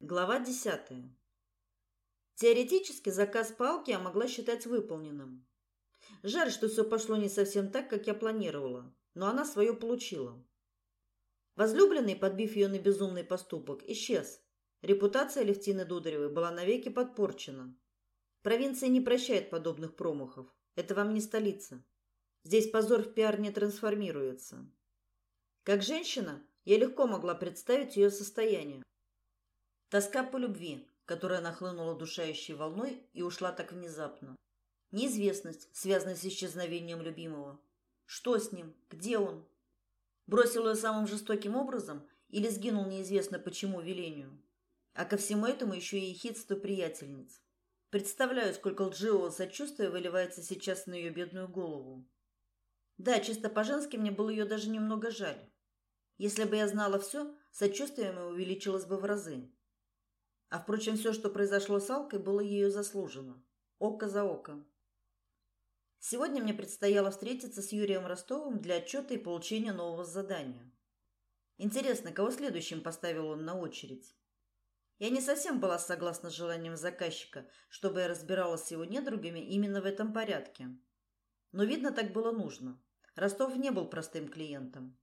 Глава 10. Теоретически заказ палки я могла считать выполненным. Жаль, что все пошло не совсем так, как я планировала, но она свое получила. Возлюбленный, подбив ее на безумный поступок, исчез. Репутация Левтины Дударевой была навеки подпорчена. Провинция не прощает подобных промахов. Это вам не столица. Здесь позор в пиар не трансформируется. Как женщина, я легко могла представить ее состояние. Тоска по любви, которая нахлынула душающей волной и ушла так внезапно. Неизвестность, связанная с исчезновением любимого. Что с ним? Где он? Бросил ее самым жестоким образом или сгинул неизвестно почему велению? А ко всему этому еще и ехидство приятельниц. Представляю, сколько лживого сочувствия выливается сейчас на ее бедную голову. Да, чисто по-женски мне было ее даже немного жаль. Если бы я знала все, сочувствие мое увеличилось бы в разы. А впрочем, все, что произошло с Алкой, было ее заслужено. Око за око. Сегодня мне предстояло встретиться с Юрием Ростовым для отчета и получения нового задания. Интересно, кого следующим поставил он на очередь? Я не совсем была согласна с желанием заказчика, чтобы я разбиралась с его недругами именно в этом порядке. Но видно, так было нужно. Ростов не был простым клиентом.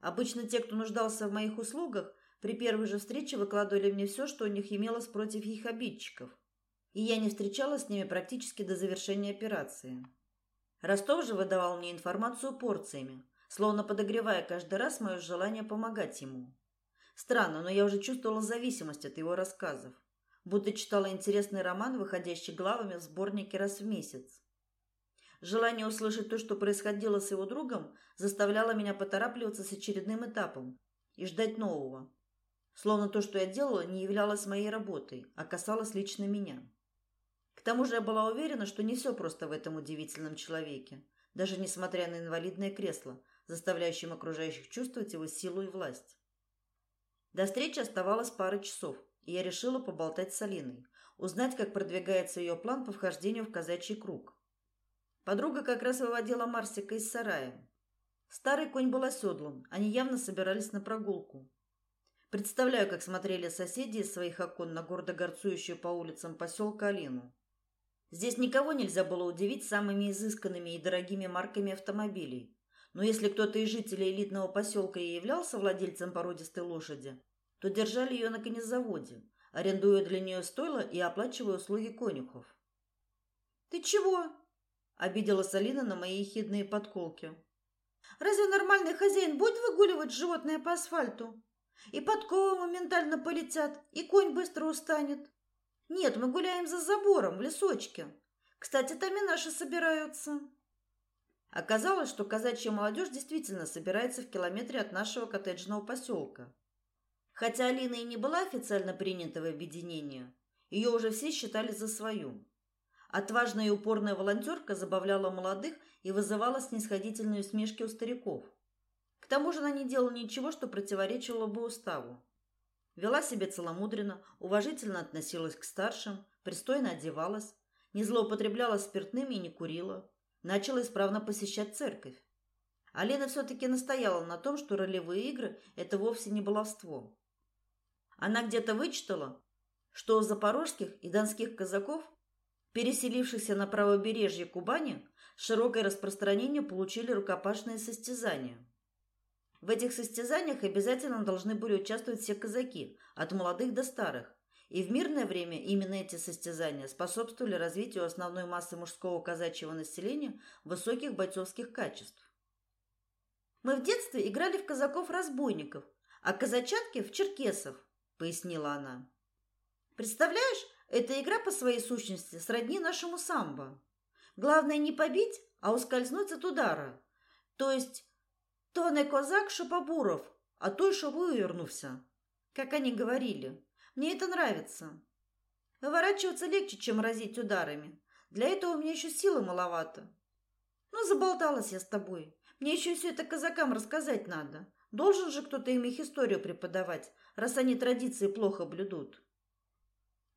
Обычно те, кто нуждался в моих услугах, при первой же встрече выкладывали мне все, что у них имелось против их обидчиков. И я не встречалась с ними практически до завершения операции. Ростов же выдавал мне информацию порциями, словно подогревая каждый раз мое желание помогать ему. Странно, но я уже чувствовала зависимость от его рассказов, будто читала интересный роман, выходящий главами в сборнике раз в месяц. Желание услышать то, что происходило с его другом, заставляло меня поторапливаться с очередным этапом и ждать нового. Словно то, что я делала, не являлось моей работой, а касалось лично меня. К тому же я была уверена, что не все просто в этом удивительном человеке, даже несмотря на инвалидное кресло, заставляющее окружающих чувствовать его силу и власть. До встречи оставалось пара часов, и я решила поболтать с Алиной, узнать, как продвигается ее план по вхождению в казачий круг. Подруга как раз выводила Марсика из сарая. Старый конь был оседлан, они явно собирались на прогулку. Представляю, как смотрели соседи из своих окон на гордо горцующую по улицам поселка Алину. Здесь никого нельзя было удивить самыми изысканными и дорогими марками автомобилей. Но если кто-то из жителей элитного поселка и являлся владельцем породистой лошади, то держали ее на конезаводе, арендуя для нее стойло и оплачивая услуги конюхов. «Ты чего?» – обиделась Алина на мои ехидные подколки. «Разве нормальный хозяин будет выгуливать животное по асфальту?» И подковы моментально полетят, и конь быстро устанет. Нет, мы гуляем за забором, в лесочке. Кстати, там и наши собираются. Оказалось, что казачья молодежь действительно собирается в километре от нашего коттеджного поселка. Хотя Алина и не была официально принята в объединение, ее уже все считали за свою. Отважная и упорная волонтерка забавляла молодых и вызывала снисходительные усмешки у стариков – тому же она не делала ничего, что противоречило бы уставу. Вела себя целомудренно, уважительно относилась к старшим, пристойно одевалась, не злоупотребляла спиртным и не курила, начала исправно посещать церковь. Алина все-таки настояла на том, что ролевые игры – это вовсе не баловство. Она где-то вычитала, что у запорожских и донских казаков, переселившихся на правобережье Кубани, широкое распространение получили рукопашные состязания – в этих состязаниях обязательно должны были участвовать все казаки, от молодых до старых. И в мирное время именно эти состязания способствовали развитию основной массы мужского казачьего населения высоких бойцовских качеств. Мы в детстве играли в казаков-разбойников, а казачатки в черкесов, пояснила она. Представляешь, эта игра по своей сущности сродни нашему самбо. Главное не побить, а ускользнуть от удара. То есть то не козак, що побуров, а той, що вывернулся. Как они говорили. Мне это нравится. Выворачиваться легче, чем разить ударами. Для этого у меня еще силы маловато. Ну, заболталась я с тобой. Мне еще все это казакам рассказать надо. Должен же кто-то им их историю преподавать, раз они традиции плохо блюдут.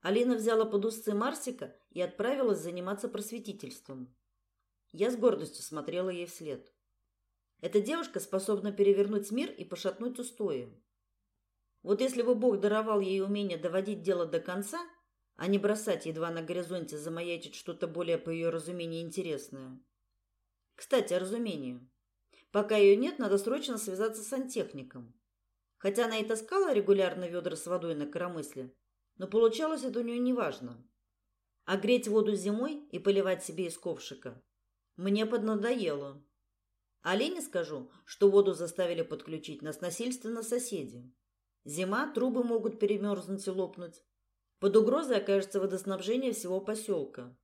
Алина взяла под узцы Марсика и отправилась заниматься просветительством. Я с гордостью смотрела ей вслед. Эта девушка способна перевернуть мир и пошатнуть устои. Вот если бы Бог даровал ей умение доводить дело до конца, а не бросать едва на горизонте замаячить что-то более по ее разумению интересное. Кстати, о разумении. Пока ее нет, надо срочно связаться с сантехником. Хотя она и таскала регулярно ведра с водой на коромысле, но получалось это у нее неважно. А греть воду зимой и поливать себе из ковшика мне поднадоело. А Лене скажу, что воду заставили подключить нас насильственно соседи. Зима, трубы могут перемерзнуть и лопнуть. Под угрозой окажется водоснабжение всего поселка.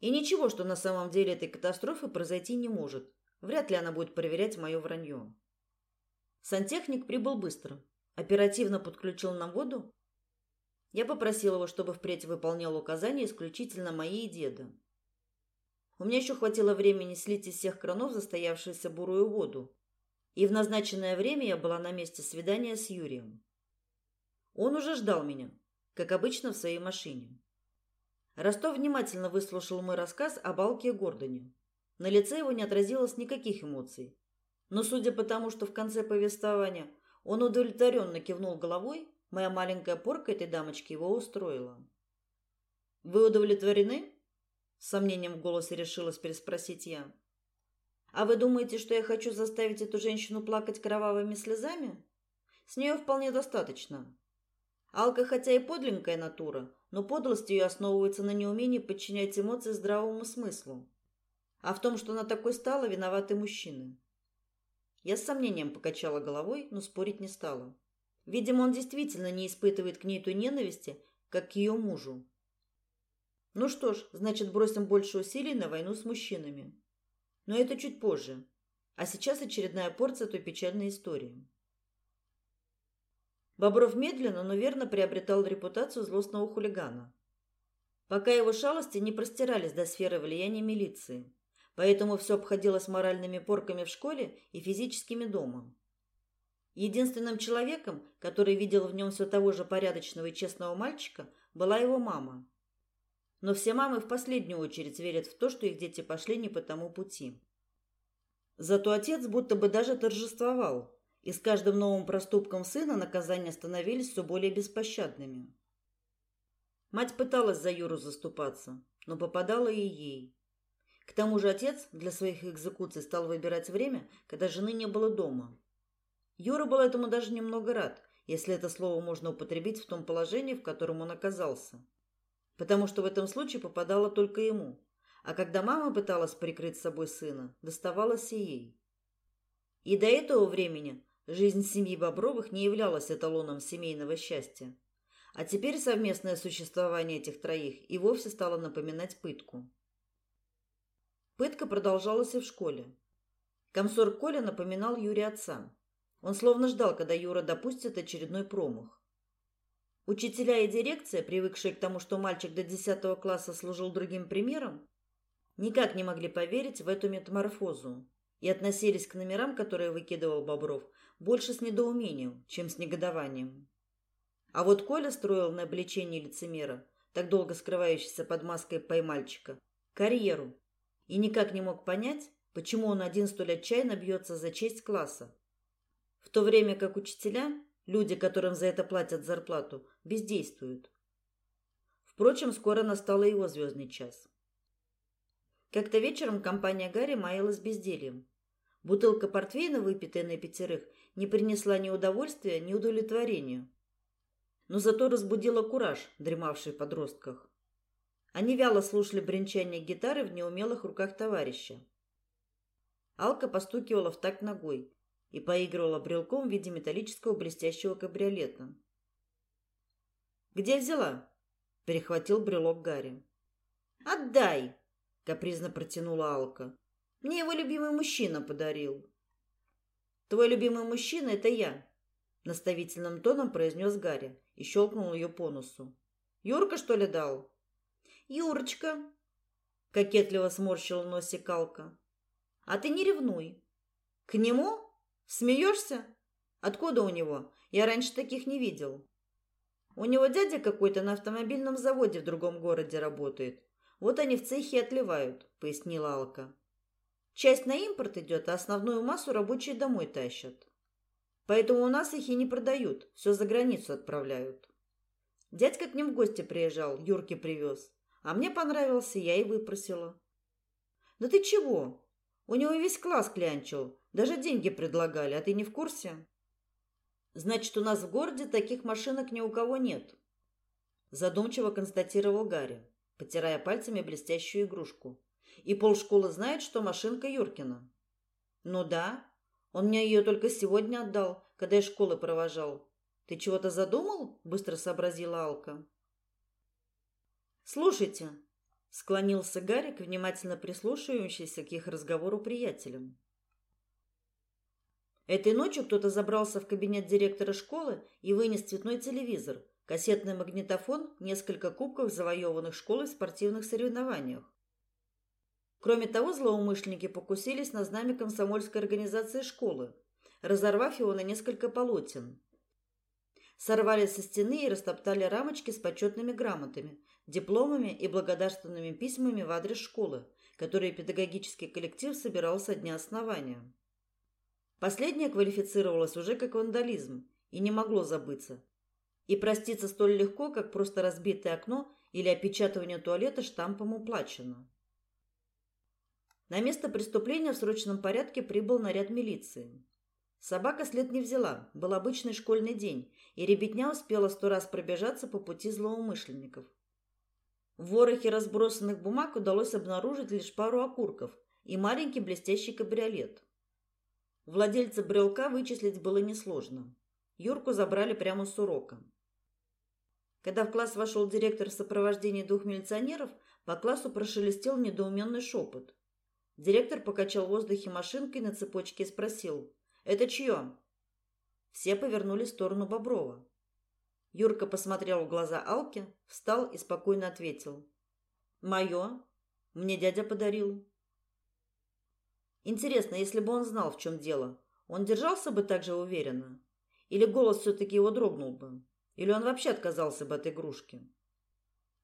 И ничего, что на самом деле этой катастрофы произойти не может. Вряд ли она будет проверять мое вранье. Сантехник прибыл быстро. Оперативно подключил нам воду. Я попросил его, чтобы впредь выполнял указания исключительно мои и деда. У меня еще хватило времени слить из всех кранов застоявшуюся бурую воду. И в назначенное время я была на месте свидания с Юрием. Он уже ждал меня, как обычно в своей машине. Ростов внимательно выслушал мой рассказ о Балке Гордоне. На лице его не отразилось никаких эмоций. Но судя по тому, что в конце повествования он удовлетворенно кивнул головой, моя маленькая порка этой дамочки его устроила. «Вы удовлетворены?» С сомнением в голосе решилась переспросить я. «А вы думаете, что я хочу заставить эту женщину плакать кровавыми слезами? С нее вполне достаточно. Алка хотя и подленькая натура, но подлость ее основывается на неумении подчинять эмоции здравому смыслу. А в том, что она такой стала, виноваты мужчины. Я с сомнением покачала головой, но спорить не стала. Видимо, он действительно не испытывает к ней той ненависти, как к ее мужу. Ну что ж, значит, бросим больше усилий на войну с мужчинами. Но это чуть позже. А сейчас очередная порция той печальной истории. Бобров медленно, но верно приобретал репутацию злостного хулигана. Пока его шалости не простирались до сферы влияния милиции, поэтому все обходилось моральными порками в школе и физическими дома. Единственным человеком, который видел в нем все того же порядочного и честного мальчика, была его мама. Но все мамы в последнюю очередь верят в то, что их дети пошли не по тому пути. Зато отец будто бы даже торжествовал, и с каждым новым проступком сына наказания становились все более беспощадными. Мать пыталась за Юру заступаться, но попадала и ей. К тому же отец для своих экзекуций стал выбирать время, когда жены не было дома. Юра был этому даже немного рад, если это слово можно употребить в том положении, в котором он оказался. Потому что в этом случае попадало только ему. А когда мама пыталась прикрыть собой сына, доставалось и ей. И до этого времени Жизнь семьи Бобровых не являлась эталоном семейного счастья. А теперь совместное существование этих троих и вовсе стало напоминать пытку. Пытка продолжалась и в школе. Комсорг Коля напоминал Юре отца. Он словно ждал, когда Юра допустит очередной промах. Учителя и дирекция, привыкшие к тому, что мальчик до 10 класса служил другим примером, никак не могли поверить в эту метаморфозу и относились к номерам, которые выкидывал Бобров, больше с недоумением, чем с негодованием. А вот Коля строил на обличении лицемера, так долго скрывающийся под маской поймальчика, карьеру, и никак не мог понять, почему он один столь отчаянно бьется за честь класса. В то время как учителя, люди, которым за это платят зарплату, бездействуют. Впрочем, скоро настал его звездный час. Как-то вечером компания Гарри маялась бездельем. Бутылка портвейна, выпитая на пятерых, не принесла ни удовольствия, ни удовлетворения. Но зато разбудила кураж, дремавший в подростках. Они вяло слушали бренчание гитары в неумелых руках товарища. Алка постукивала в такт ногой и поигрывала брелком в виде металлического блестящего кабриолета. «Где взяла?» – перехватил брелок Гарри. «Отдай!» – капризно протянула Алка. «Мне его любимый мужчина подарил». Твой любимый мужчина это я, наставительным тоном произнес Гарри и щелкнул ее по носу. Юрка что ли дал? Юрочка, кокетливо сморщил носик Алка. А ты не ревнуй. К нему? Смеешься? Откуда у него? Я раньше таких не видел. У него дядя какой-то на автомобильном заводе в другом городе работает. Вот они в цехе отливают, пояснила Алка. Часть на импорт идет, а основную массу рабочие домой тащат. Поэтому у нас их и не продают, все за границу отправляют. Дядька к ним в гости приезжал, Юрке привез. А мне понравился, я и выпросила. Да ты чего? У него весь класс клянчил, даже деньги предлагали, а ты не в курсе? Значит, у нас в городе таких машинок ни у кого нет. Задумчиво констатировал Гарри, потирая пальцами блестящую игрушку. И полшколы знает, что машинка Юркина. Ну да, он мне ее только сегодня отдал, когда из школы провожал. Ты чего-то задумал? быстро сообразила Алка. Слушайте, склонился Гарик, внимательно прислушивающийся к их разговору приятелям. Этой ночью кто-то забрался в кабинет директора школы и вынес цветной телевизор, кассетный магнитофон, несколько кубков, завоеванных школой в спортивных соревнованиях. Кроме того, злоумышленники покусились на знамя комсомольской организации школы, разорвав его на несколько полотен. Сорвали со стены и растоптали рамочки с почетными грамотами, дипломами и благодарственными письмами в адрес школы, которые педагогический коллектив собирал со дня основания. Последнее квалифицировалось уже как вандализм и не могло забыться. И проститься столь легко, как просто разбитое окно или опечатывание туалета штампом уплачено. На место преступления в срочном порядке прибыл наряд милиции. Собака след не взяла, был обычный школьный день, и ребятня успела сто раз пробежаться по пути злоумышленников. В ворохе разбросанных бумаг удалось обнаружить лишь пару окурков и маленький блестящий кабриолет. Владельца брелка вычислить было несложно. Юрку забрали прямо с урока. Когда в класс вошел директор в сопровождении двух милиционеров, по классу прошелестел недоуменный шепот. Директор покачал в воздухе машинкой на цепочке и спросил: "Это чье?» Все повернулись в сторону Боброва. Юрка посмотрел в глаза Алке, встал и спокойно ответил: "Мое. Мне дядя подарил". Интересно, если бы он знал, в чем дело, он держался бы так же уверенно? Или голос все-таки его дрогнул бы? Или он вообще отказался бы от игрушки?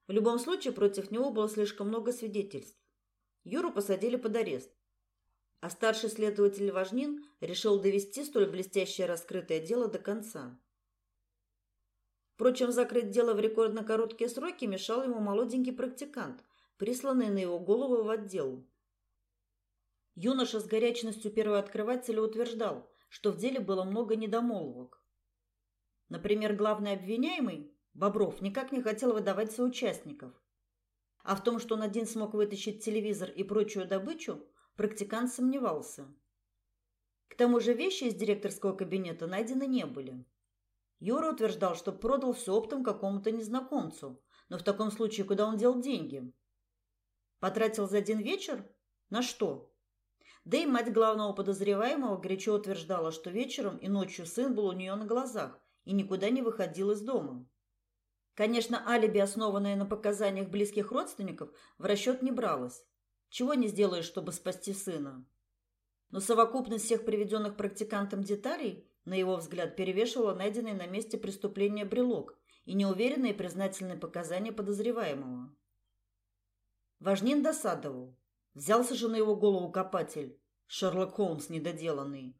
В любом случае, против него было слишком много свидетельств. Юру посадили под арест. А старший следователь Важнин решил довести столь блестящее раскрытое дело до конца. Впрочем, закрыть дело в рекордно короткие сроки мешал ему молоденький практикант, присланный на его голову в отдел. Юноша с горячностью первооткрывателя утверждал, что в деле было много недомолвок. Например, главный обвиняемый, Бобров, никак не хотел выдавать соучастников. А в том, что он один смог вытащить телевизор и прочую добычу, практикант сомневался. К тому же вещи из директорского кабинета найдены не были. Юра утверждал, что продал все оптом какому-то незнакомцу, но в таком случае куда он дел деньги? Потратил за один вечер? На что? Да и мать главного подозреваемого горячо утверждала, что вечером и ночью сын был у нее на глазах и никуда не выходил из дома. Конечно, алиби, основанное на показаниях близких родственников, в расчет не бралось. Чего не сделаешь, чтобы спасти сына? Но совокупность всех приведенных практикантом деталей, на его взгляд, перевешивала найденный на месте преступления брелок и неуверенные признательные показания подозреваемого. Важнин досадовал. Взялся же на его голову копатель, Шерлок Холмс недоделанный.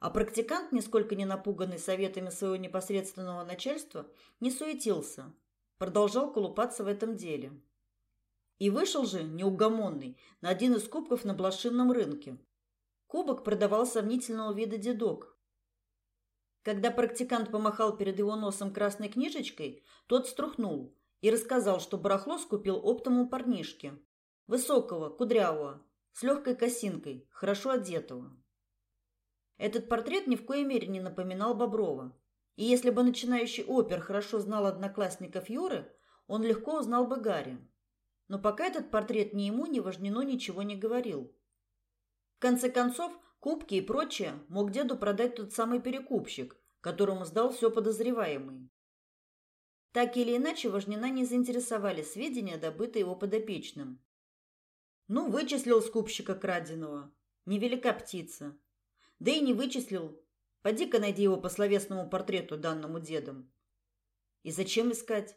А практикант, нисколько не напуганный советами своего непосредственного начальства, не суетился, продолжал колупаться в этом деле. И вышел же неугомонный на один из кубков на блошинном рынке. Кубок продавал сомнительного вида дедок. Когда практикант помахал перед его носом красной книжечкой, тот струхнул и рассказал, что барахло скупил оптом у парнишки, Высокого, кудрявого, с легкой косинкой, хорошо одетого. Этот портрет ни в коей мере не напоминал Боброва. И если бы начинающий опер хорошо знал одноклассников Юры, он легко узнал бы Гарри. Но пока этот портрет ни ему, ни Важнину ничего не говорил. В конце концов, кубки и прочее мог деду продать тот самый перекупщик, которому сдал все подозреваемый. Так или иначе, Важнина не заинтересовали сведения, добытые его подопечным. Ну, вычислил скупщика краденого. Невелика птица. Да и не вычислил. Поди-ка найди его по словесному портрету, данному дедом. И зачем искать?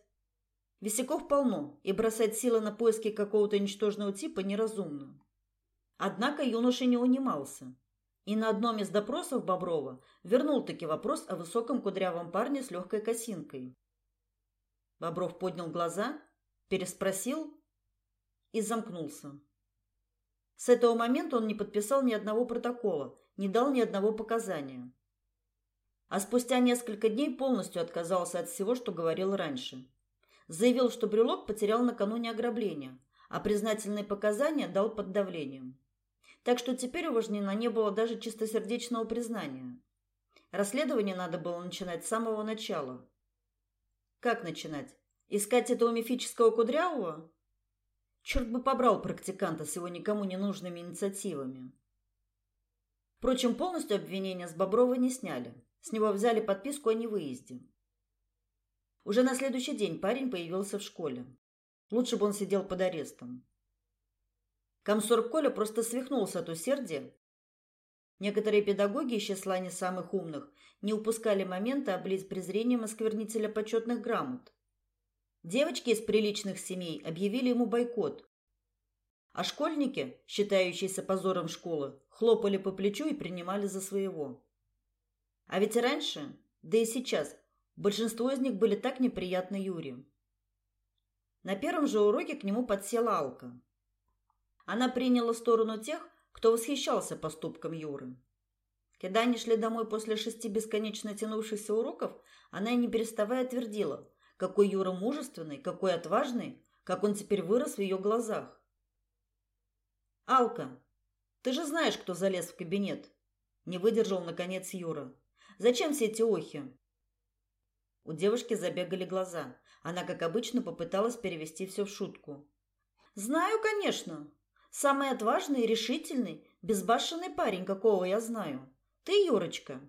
Висяков полно, и бросать силы на поиски какого-то ничтожного типа неразумно. Однако юноша не унимался. И на одном из допросов Боброва вернул-таки вопрос о высоком кудрявом парне с легкой косинкой. Бобров поднял глаза, переспросил и замкнулся. С этого момента он не подписал ни одного протокола, не дал ни одного показания. А спустя несколько дней полностью отказался от всего, что говорил раньше. Заявил, что брелок потерял накануне ограбления, а признательные показания дал под давлением. Так что теперь у Важнина не было даже чистосердечного признания. Расследование надо было начинать с самого начала. Как начинать? Искать этого мифического кудрявого? Черт бы побрал практиканта с его никому не нужными инициативами. Впрочем, полностью обвинения с Боброва не сняли. С него взяли подписку о невыезде. Уже на следующий день парень появился в школе. Лучше бы он сидел под арестом. Комсорг Коля просто свихнулся от усердия. Некоторые педагоги из числа не самых умных не упускали момента облить презрением осквернителя почетных грамот. Девочки из приличных семей объявили ему бойкот. А школьники, считающиеся позором школы, хлопали по плечу и принимали за своего. А ведь раньше, да и сейчас, большинство из них были так неприятны Юре. На первом же уроке к нему подсела Алка. Она приняла сторону тех, кто восхищался поступком Юры. Когда они шли домой после шести бесконечно тянувшихся уроков, она не переставая твердила, какой Юра мужественный, какой отважный, как он теперь вырос в ее глазах. «Алка, ты же знаешь, кто залез в кабинет?» Не выдержал, наконец, Юра. «Зачем все эти охи?» У девушки забегали глаза. Она, как обычно, попыталась перевести все в шутку. «Знаю, конечно. Самый отважный, решительный, безбашенный парень, какого я знаю. Ты, Юрочка».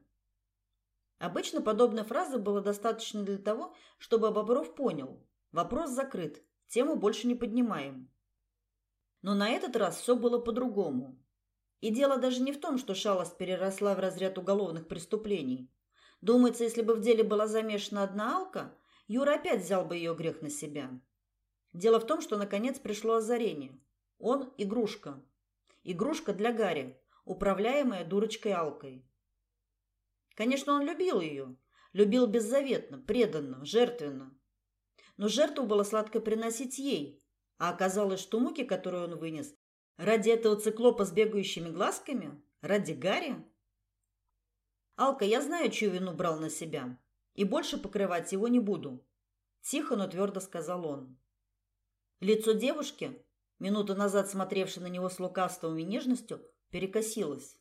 Обычно подобной фразы было достаточно для того, чтобы Бобров понял. Вопрос закрыт, тему больше не поднимаем. Но на этот раз все было по-другому. И дело даже не в том, что шалость переросла в разряд уголовных преступлений. Думается, если бы в деле была замешана одна алка, Юра опять взял бы ее грех на себя. Дело в том, что наконец пришло озарение. Он – игрушка. Игрушка для Гарри, управляемая дурочкой Алкой. Конечно, он любил ее. Любил беззаветно, преданно, жертвенно. Но жертву было сладко приносить ей. А оказалось, что муки, которые он вынес, ради этого циклопа с бегающими глазками? Ради Гарри? Алка, я знаю, чью вину брал на себя. И больше покрывать его не буду. Тихо, но твердо сказал он. Лицо девушки, минуту назад смотревшей на него с лукавством и нежностью, перекосилось.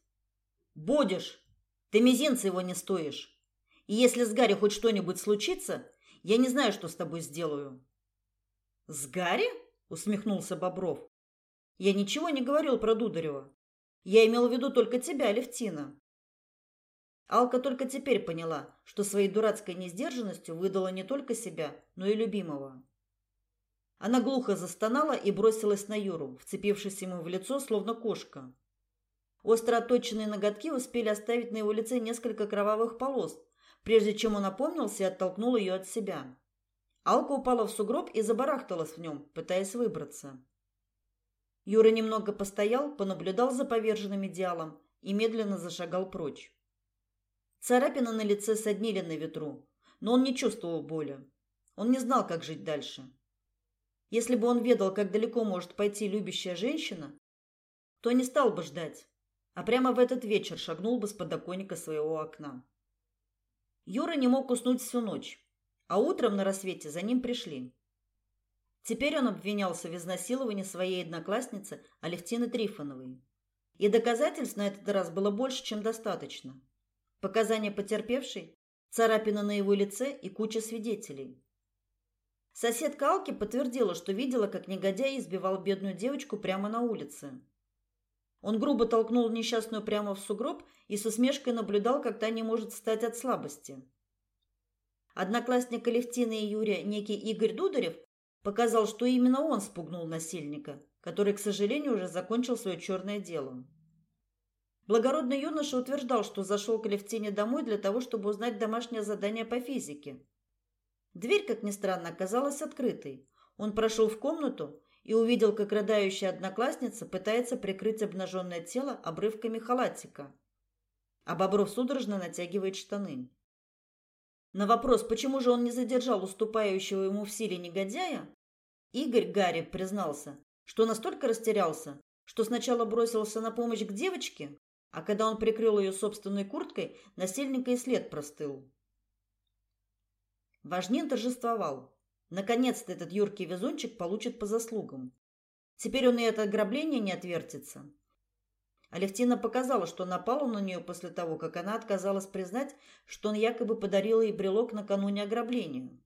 «Будешь!» Ты мизинца его не стоишь. И если с Гарри хоть что-нибудь случится, я не знаю, что с тобой сделаю. С Гарри? усмехнулся Бобров. Я ничего не говорил про Дударева. Я имел в виду только тебя, Левтина. Алка только теперь поняла, что своей дурацкой несдержанностью выдала не только себя, но и любимого. Она глухо застонала и бросилась на Юру, вцепившись ему в лицо, словно кошка. Остро ноготки успели оставить на его лице несколько кровавых полос, прежде чем он опомнился и оттолкнул ее от себя. Алка упала в сугроб и забарахталась в нем, пытаясь выбраться. Юра немного постоял, понаблюдал за поверженным идеалом и медленно зашагал прочь. Царапины на лице соднили на ветру, но он не чувствовал боли. Он не знал, как жить дальше. Если бы он ведал, как далеко может пойти любящая женщина, то не стал бы ждать а прямо в этот вечер шагнул бы с подоконника своего окна. Юра не мог уснуть всю ночь, а утром на рассвете за ним пришли. Теперь он обвинялся в изнасиловании своей одноклассницы Алевтины Трифоновой. И доказательств на этот раз было больше, чем достаточно. Показания потерпевшей, царапина на его лице и куча свидетелей. Соседка Алки подтвердила, что видела, как негодяй избивал бедную девочку прямо на улице. Он грубо толкнул несчастную прямо в сугроб и со смешкой наблюдал, как та не может встать от слабости. Одноклассник Алевтины и Юрия, некий Игорь Дударев, показал, что именно он спугнул насильника, который, к сожалению, уже закончил свое черное дело. Благородный юноша утверждал, что зашел к Алевтине домой для того, чтобы узнать домашнее задание по физике. Дверь, как ни странно, оказалась открытой. Он прошел в комнату и увидел, как рыдающая одноклассница пытается прикрыть обнаженное тело обрывками халатика. а Бобров судорожно натягивает штаны. На вопрос, почему же он не задержал уступающего ему в силе негодяя, Игорь Гарри признался, что настолько растерялся, что сначала бросился на помощь к девочке, а когда он прикрыл ее собственной курткой, насильника и след простыл. Важнин торжествовал. Наконец-то этот юркий везунчик получит по заслугам. Теперь он и от ограбления не отвертится. Алевтина показала, что напала на нее после того, как она отказалась признать, что он якобы подарил ей брелок накануне ограбления.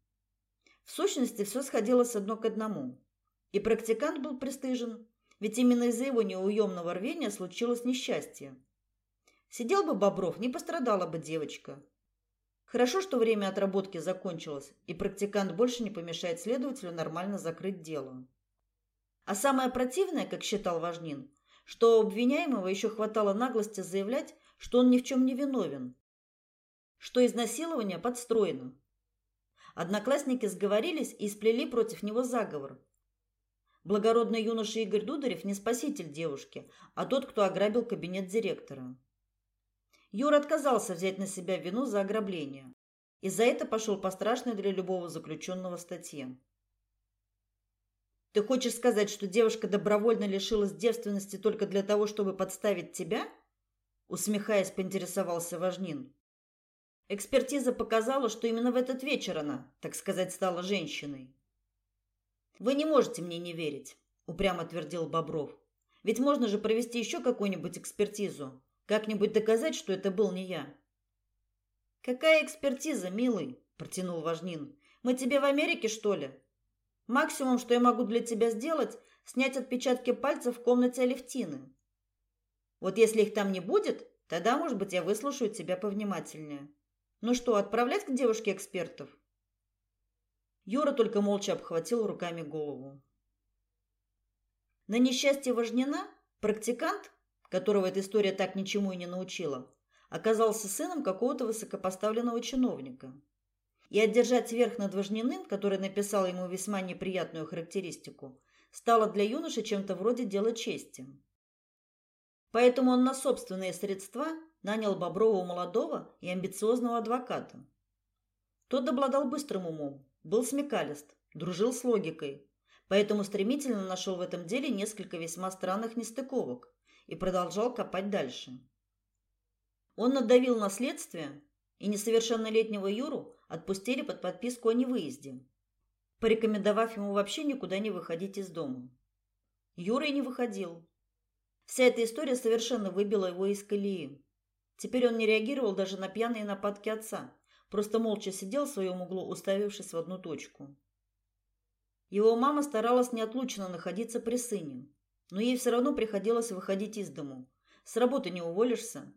В сущности, все сходилось одно к одному. И практикант был пристыжен, ведь именно из-за его неуемного рвения случилось несчастье. Сидел бы Бобров, не пострадала бы девочка. Хорошо, что время отработки закончилось, и практикант больше не помешает следователю нормально закрыть дело. А самое противное, как считал Важнин, что обвиняемого еще хватало наглости заявлять, что он ни в чем не виновен, что изнасилование подстроено. Одноклассники сговорились и сплели против него заговор. Благородный юноша Игорь Дударев не спаситель девушки, а тот, кто ограбил кабинет директора. Юра отказался взять на себя вину за ограбление, и за это пошел по страшной для любого заключенного статье. Ты хочешь сказать, что девушка добровольно лишилась девственности только для того, чтобы подставить тебя? Усмехаясь, поинтересовался Важнин. Экспертиза показала, что именно в этот вечер она, так сказать, стала женщиной. Вы не можете мне не верить, упрямо твердил Бобров. Ведь можно же провести еще какую-нибудь экспертизу, как-нибудь доказать, что это был не я. Какая экспертиза, милый, протянул Важнин. Мы тебе в Америке, что ли? Максимум, что я могу для тебя сделать, снять отпечатки пальцев в комнате Алевтины. Вот если их там не будет, тогда, может быть, я выслушаю тебя повнимательнее. Ну что, отправлять к девушке экспертов? Юра только молча обхватил руками голову. На несчастье Важнина практикант, которого эта история так ничему и не научила, оказался сыном какого-то высокопоставленного чиновника и одержать верх над Важниным, который написал ему весьма неприятную характеристику, стало для юноши чем-то вроде дела чести. Поэтому он на собственные средства нанял Боброва молодого и амбициозного адвоката. Тот обладал быстрым умом, был смекалист, дружил с логикой, поэтому стремительно нашел в этом деле несколько весьма странных нестыковок и продолжал копать дальше. Он надавил на следствие, и несовершеннолетнего Юру отпустили под подписку о невыезде, порекомендовав ему вообще никуда не выходить из дома. Юра и не выходил. Вся эта история совершенно выбила его из колеи. Теперь он не реагировал даже на пьяные нападки отца, просто молча сидел в своем углу, уставившись в одну точку. Его мама старалась неотлучно находиться при сыне, но ей все равно приходилось выходить из дому. С работы не уволишься,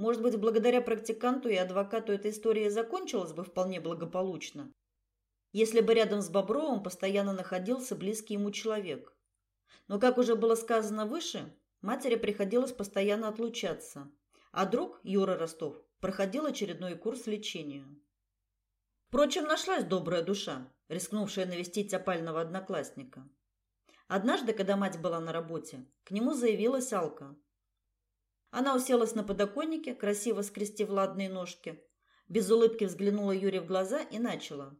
может быть, благодаря практиканту и адвокату эта история закончилась бы вполне благополучно, если бы рядом с Бобровым постоянно находился близкий ему человек. Но, как уже было сказано выше, матери приходилось постоянно отлучаться, а друг, Юра Ростов, проходил очередной курс лечения. Впрочем, нашлась добрая душа, рискнувшая навестить опального одноклассника. Однажды, когда мать была на работе, к нему заявилась Алка – она уселась на подоконнике, красиво скрестив ладные ножки, без улыбки взглянула Юре в глаза и начала: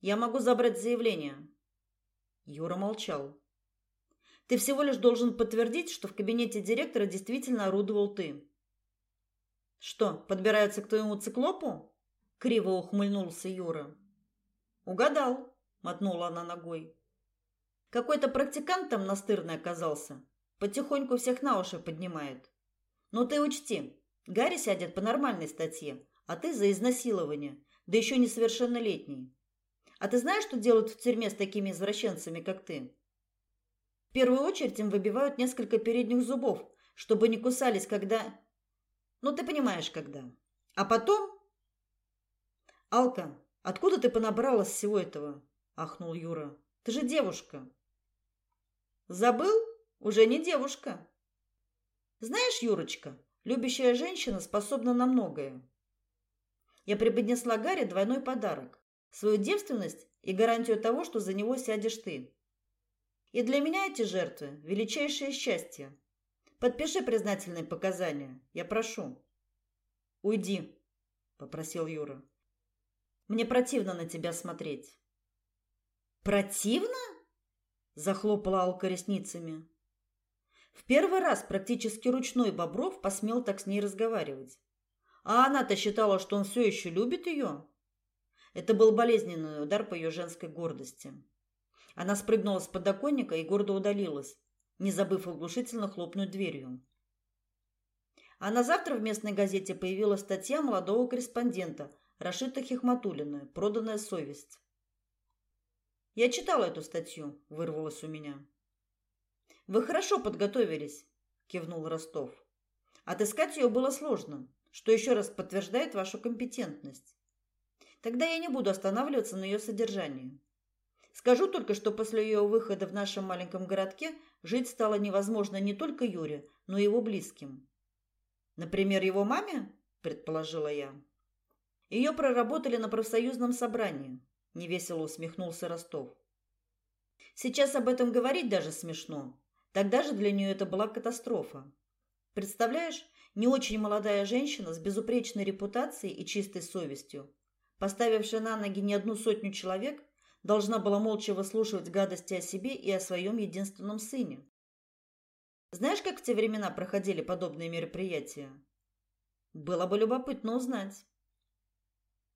"Я могу забрать заявление". Юра молчал. "Ты всего лишь должен подтвердить, что в кабинете директора действительно орудовал ты". "Что, подбираются к твоему циклопу?" криво ухмыльнулся Юра. "Угадал", мотнула она ногой. "Какой-то практикант там настырный оказался, потихоньку всех на уши поднимает. Но ты учти, Гарри сядет по нормальной статье, а ты за изнасилование, да еще несовершеннолетний. А ты знаешь, что делают в тюрьме с такими извращенцами, как ты? В первую очередь им выбивают несколько передних зубов, чтобы не кусались, когда... Ну, ты понимаешь, когда. А потом... Алка, откуда ты понабралась всего этого? Ахнул Юра. Ты же девушка. Забыл? Уже не девушка. Знаешь, Юрочка, любящая женщина способна на многое. Я преподнесла Гарри двойной подарок: свою девственность и гарантию того, что за него сядешь ты. И для меня эти жертвы величайшее счастье, Подпиши признательные показания. Я прошу. Уйди, попросил Юра. Мне противно на тебя смотреть. Противно? Захлопала Алка ресницами. В первый раз практически ручной Бобров посмел так с ней разговаривать. А она-то считала, что он все еще любит ее. Это был болезненный удар по ее женской гордости. Она спрыгнула с подоконника и гордо удалилась, не забыв оглушительно хлопнуть дверью. А на завтра в местной газете появилась статья молодого корреспондента Рашита Хихматулина «Проданная совесть». «Я читала эту статью», – вырвалось у меня. «Вы хорошо подготовились», – кивнул Ростов. «Отыскать ее было сложно, что еще раз подтверждает вашу компетентность. Тогда я не буду останавливаться на ее содержании. Скажу только, что после ее выхода в нашем маленьком городке жить стало невозможно не только Юре, но и его близким. Например, его маме, предположила я. Ее проработали на профсоюзном собрании, невесело усмехнулся Ростов. Сейчас об этом говорить даже смешно. Тогда же для нее это была катастрофа. Представляешь, не очень молодая женщина с безупречной репутацией и чистой совестью, поставившая на ноги не одну сотню человек, должна была молча выслушивать гадости о себе и о своем единственном сыне. Знаешь, как в те времена проходили подобные мероприятия? Было бы любопытно узнать.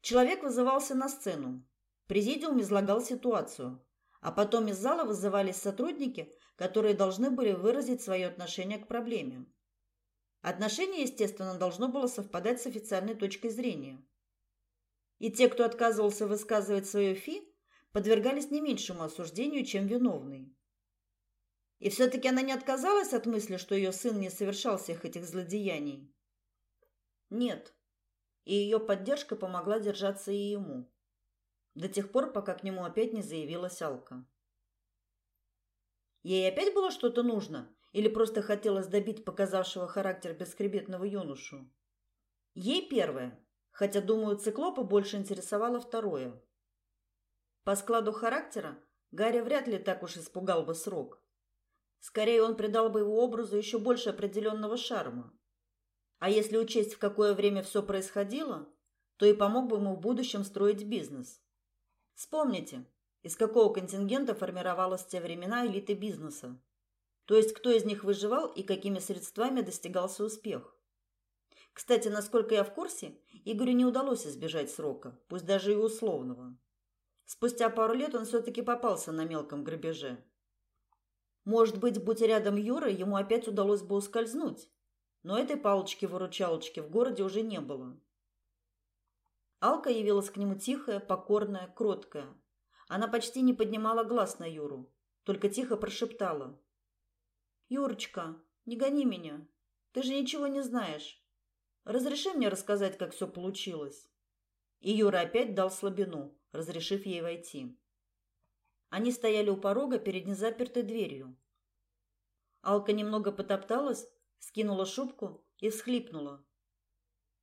Человек вызывался на сцену. Президиум излагал ситуацию, а потом из зала вызывались сотрудники, которые должны были выразить свое отношение к проблеме. Отношение, естественно, должно было совпадать с официальной точкой зрения. И те, кто отказывался высказывать свое фи, подвергались не меньшему осуждению, чем виновный. И все-таки она не отказалась от мысли, что ее сын не совершал всех этих злодеяний? Нет. И ее поддержка помогла держаться и ему. До тех пор, пока к нему опять не заявилась Алка. Ей опять было что-то нужно? Или просто хотелось добить показавшего характер бесхребетного юношу? Ей первое, хотя, думаю, циклопа больше интересовало второе. По складу характера Гарри вряд ли так уж испугал бы срок. Скорее, он придал бы его образу еще больше определенного шарма. А если учесть, в какое время все происходило, то и помог бы ему в будущем строить бизнес. Вспомните, из какого контингента формировалась в те времена элиты бизнеса. То есть, кто из них выживал и какими средствами достигался успех. Кстати, насколько я в курсе, Игорю не удалось избежать срока, пусть даже и условного. Спустя пару лет он все-таки попался на мелком грабеже. Может быть, будь рядом Юра, ему опять удалось бы ускользнуть. Но этой палочки-выручалочки в городе уже не было. Алка явилась к нему тихая, покорная, кроткая. Она почти не поднимала глаз на Юру, только тихо прошептала. «Юрочка, не гони меня. Ты же ничего не знаешь. Разреши мне рассказать, как все получилось». И Юра опять дал слабину, разрешив ей войти. Они стояли у порога перед незапертой дверью. Алка немного потопталась, скинула шубку и всхлипнула.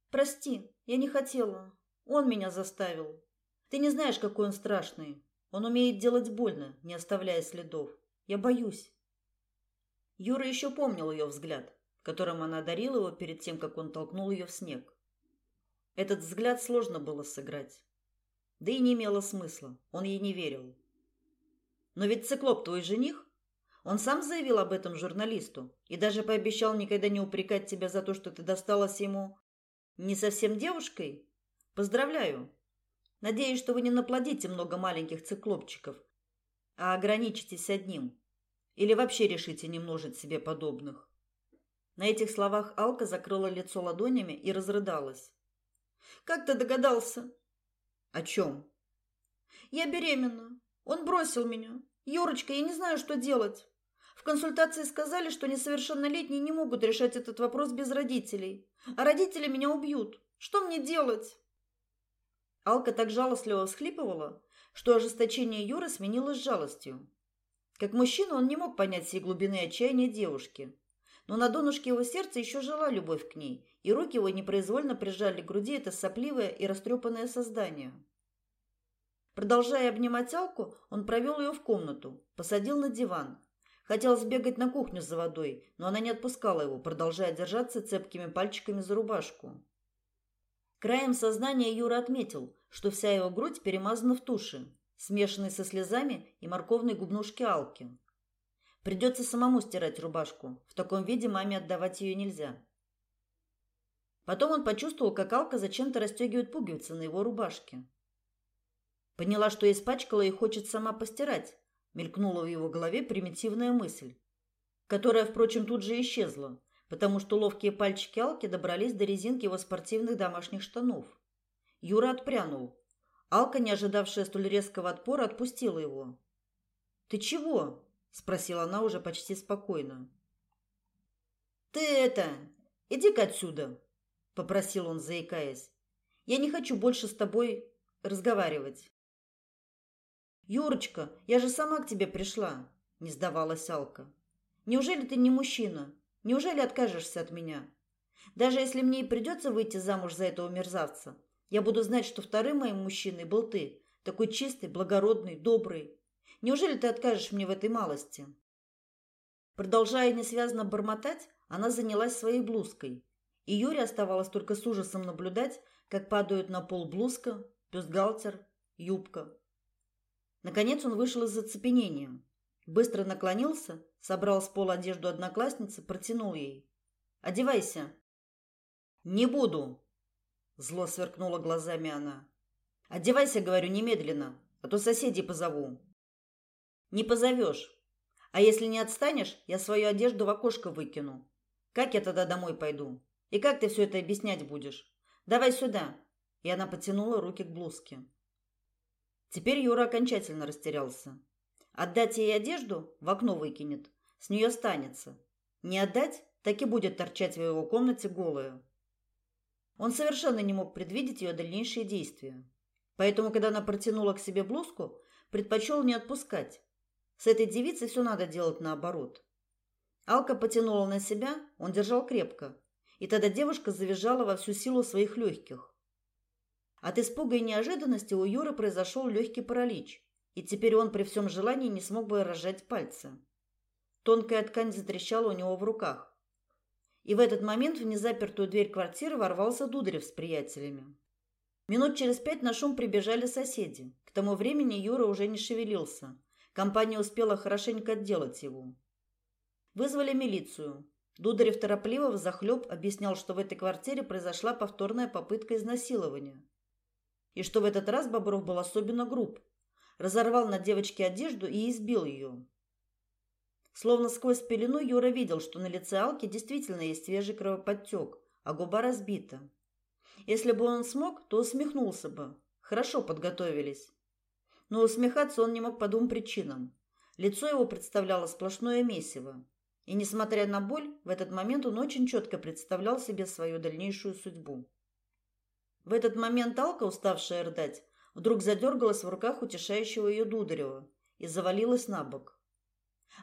«Прости, я не хотела. Он меня заставил. Ты не знаешь, какой он страшный. Он умеет делать больно, не оставляя следов. Я боюсь». Юра еще помнил ее взгляд, которым она одарила его перед тем, как он толкнул ее в снег. Этот взгляд сложно было сыграть. Да и не имело смысла, он ей не верил. Но ведь Циклоп твой жених. Он сам заявил об этом журналисту и даже пообещал никогда не упрекать тебя за то, что ты досталась ему не совсем девушкой. Поздравляю. Надеюсь, что вы не наплодите много маленьких циклопчиков, а ограничитесь одним. Или вообще решите не множить себе подобных. На этих словах Алка закрыла лицо ладонями и разрыдалась. Как ты догадался? О чем? Я беременна. Он бросил меня. Юрочка, я не знаю, что делать. В консультации сказали, что несовершеннолетние не могут решать этот вопрос без родителей. А родители меня убьют. Что мне делать? Алка так жалостливо всхлипывала, что ожесточение Юры сменилось жалостью. Как мужчина он не мог понять всей глубины отчаяния девушки. Но на донышке его сердца еще жила любовь к ней, и руки его непроизвольно прижали к груди это сопливое и растрепанное создание. Продолжая обнимать Алку, он провел ее в комнату, посадил на диван, Хотел сбегать на кухню за водой, но она не отпускала его, продолжая держаться цепкими пальчиками за рубашку. Краем сознания Юра отметил, что вся его грудь перемазана в туши, смешанной со слезами и морковной губнушки Алки. Придется самому стирать рубашку. В таком виде маме отдавать ее нельзя. Потом он почувствовал, как Алка зачем-то расстегивает пуговицы на его рубашке. Поняла, что испачкала и хочет сама постирать. Мелькнула в его голове примитивная мысль, которая, впрочем, тут же исчезла, потому что ловкие пальчики Алки добрались до резинки его спортивных домашних штанов. Юра отпрянул. Алка, не ожидавшая столь резкого отпора, отпустила его. «Ты чего?» – спросила она уже почти спокойно. «Ты это... Иди-ка отсюда!» – попросил он, заикаясь. «Я не хочу больше с тобой разговаривать». «Юрочка, я же сама к тебе пришла», – не сдавалась Алка. «Неужели ты не мужчина? Неужели откажешься от меня? Даже если мне и придется выйти замуж за этого мерзавца, я буду знать, что вторым моим мужчиной был ты, такой чистый, благородный, добрый. Неужели ты откажешь мне в этой малости?» Продолжая несвязно бормотать, она занялась своей блузкой, и Юре оставалось только с ужасом наблюдать, как падают на пол блузка, бюстгальтер, юбка. Наконец он вышел из зацепенения. Быстро наклонился, собрал с пола одежду одноклассницы, протянул ей. «Одевайся». «Не буду», — зло сверкнула глазами она. «Одевайся, говорю, немедленно, а то соседей позову». «Не позовешь. А если не отстанешь, я свою одежду в окошко выкину. Как я тогда домой пойду? И как ты все это объяснять будешь? Давай сюда». И она потянула руки к блузке. Теперь Юра окончательно растерялся. Отдать ей одежду в окно выкинет, с нее останется. Не отдать, так и будет торчать в его комнате голая. Он совершенно не мог предвидеть ее дальнейшие действия. Поэтому, когда она протянула к себе блузку, предпочел не отпускать. С этой девицей все надо делать наоборот. Алка потянула на себя, он держал крепко. И тогда девушка завизжала во всю силу своих легких. От испуга и неожиданности у Юры произошел легкий паралич, и теперь он при всем желании не смог бы разжать пальцы. Тонкая ткань затрещала у него в руках. И в этот момент в незапертую дверь квартиры ворвался Дударев с приятелями. Минут через пять на шум прибежали соседи. К тому времени Юра уже не шевелился. Компания успела хорошенько отделать его. Вызвали милицию. Дударев торопливо взахлеб объяснял, что в этой квартире произошла повторная попытка изнасилования и что в этот раз Бобров был особенно груб. Разорвал на девочке одежду и избил ее. Словно сквозь пелену Юра видел, что на лице Алки действительно есть свежий кровоподтек, а губа разбита. Если бы он смог, то усмехнулся бы. Хорошо подготовились. Но усмехаться он не мог по двум причинам. Лицо его представляло сплошное месиво. И, несмотря на боль, в этот момент он очень четко представлял себе свою дальнейшую судьбу. В этот момент Алка, уставшая рыдать, вдруг задергалась в руках утешающего ее Дударева и завалилась на бок.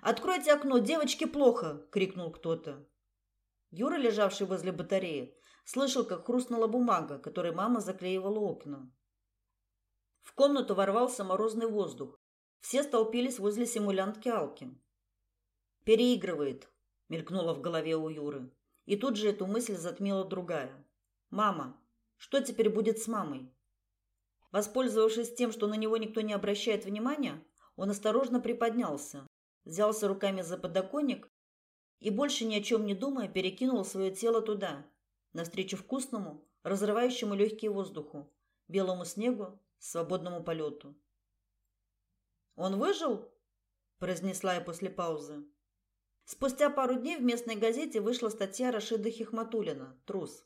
«Откройте окно, девочке плохо!» — крикнул кто-то. Юра, лежавший возле батареи, слышал, как хрустнула бумага, которой мама заклеивала окна. В комнату ворвался морозный воздух. Все столпились возле симулянтки Алки. «Переигрывает», — мелькнула в голове у Юры. И тут же эту мысль затмила другая. «Мама, что теперь будет с мамой? Воспользовавшись тем, что на него никто не обращает внимания, он осторожно приподнялся, взялся руками за подоконник и, больше ни о чем не думая, перекинул свое тело туда, навстречу вкусному, разрывающему легкие воздуху, белому снегу, свободному полету. «Он выжил?» – произнесла я после паузы. Спустя пару дней в местной газете вышла статья Рашида Хихматулина «Трус».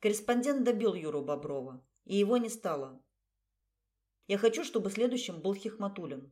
Корреспондент добил Юру Боброва, и его не стало. Я хочу, чтобы следующим был Хихматулин.